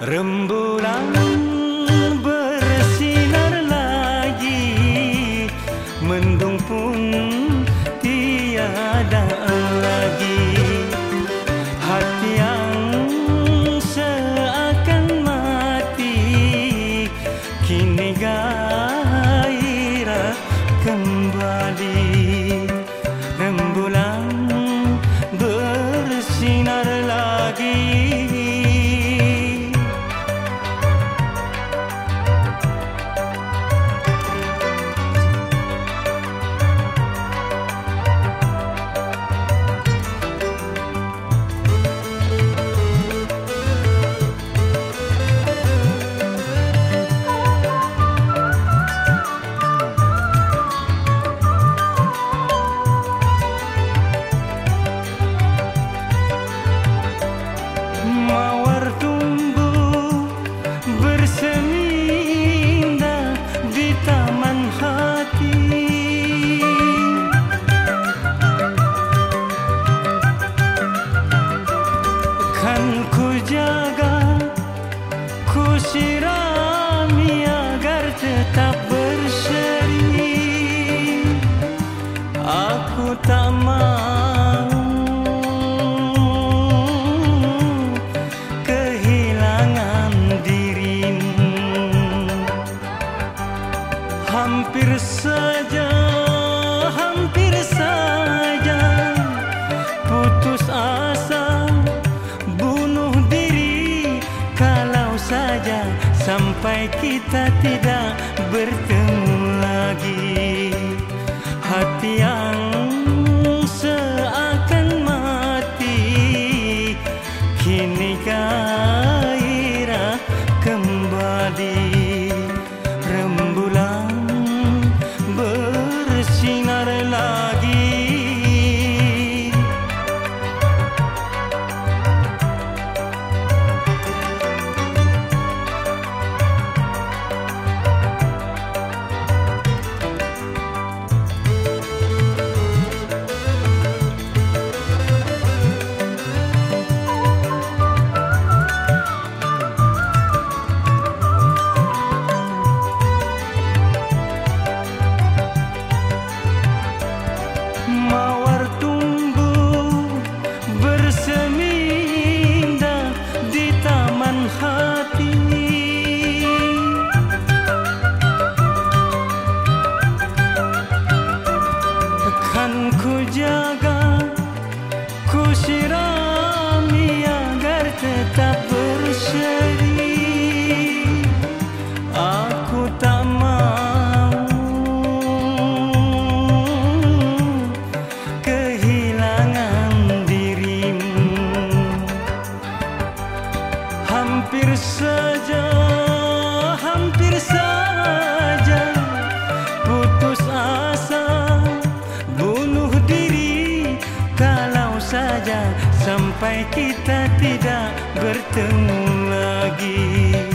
Rembulan bersinar lagi Mendung pun tiada lagi. Hati yang seakan mati Kini gairah kembali खन खुजागा खुशरामिया गर्द तबर शरी आकु तमा kita tidak bertemu lagi. Hati kalau saja sampai kita tidak bertemu lagi